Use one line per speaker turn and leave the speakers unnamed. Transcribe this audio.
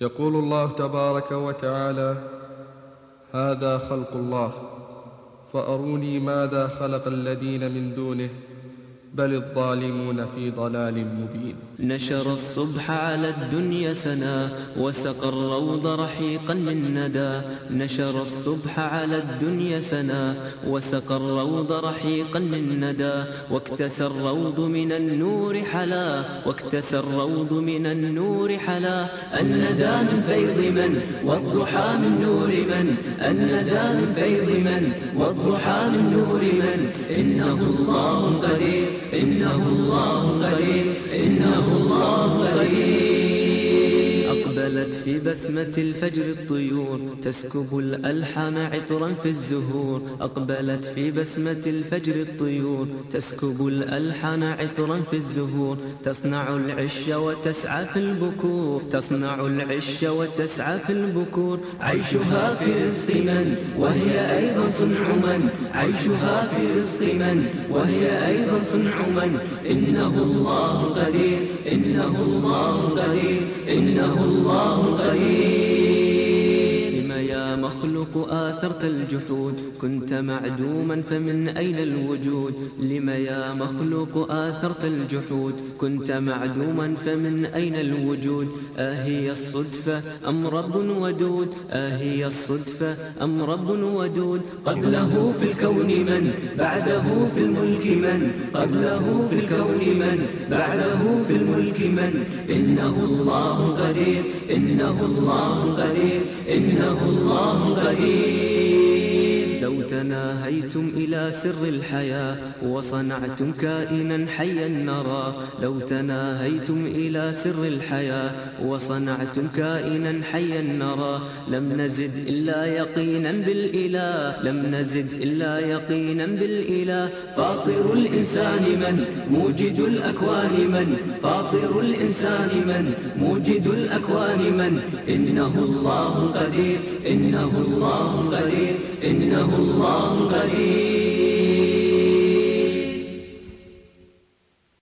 يقول الله تبارك وتعالى هذا خلق الله فأروني ماذا خلق الذين من دونه؟ بل الظالمون في ضلال مبين.
نشر الصبح على الدنيا سنا وسقى الروض رحيقا من ندى نشر الصبح على الدنيا سنا وسقى الروض رحيقا من ندى واكتسى الروض من النور حلا واكتسى الروض من النور حلا. الندى من فيض من والضحى من نور من. الندى من فيض من والضحى من نور من. إنه الله قدير. إنه الله قدير أقبلت في بسمة الفجر الطيور تسكب الألحان عطرا في الزهور. أقبلت في بسمة الفجر الطيور تسكب الألحان عطرا في الزهور. تصنع العش وتسعى في البكور تصنع العش وتسعى في البكور. عيشها في رزق من؟ وهي أيضا صنع من؟ عيشها في رزق من؟ وهي أيضا صنع من؟ إنه الله قدير إنه الله قدير إنه الله قدير لم يا مخلوق آثرت الجحود. كنت معدوما فمن أين الوجود؟ لم يا مخلوق آثرت الجحود؟ كنت معدوما فمن أين الوجود؟ أهي الصدفة أم رب ودود؟ أهي الصدفة أم رب ودود؟ قبله في الكون من؟ بعده في الملك من؟ قبله في الكون من؟ بعده في الملك من؟ إنه الله قدير إنه الله قدير إنه الله قدير. لو تناهيتم إلى سر الحياة وصنعتم كائنا حيا نرى. لو تناهيتم إلى سر الحياة وصنعتم كائنا حيا نرى. لم نزد إلا يقينا بالإله. لم نزد إلا يقينا بالإله. فاطر الإنسان من؟ موجد الأكوان من؟ فاطر الإنسان من؟ موجد الأكوان من؟ إنه الله قدير. إنه الله قدير. إنه الله قدير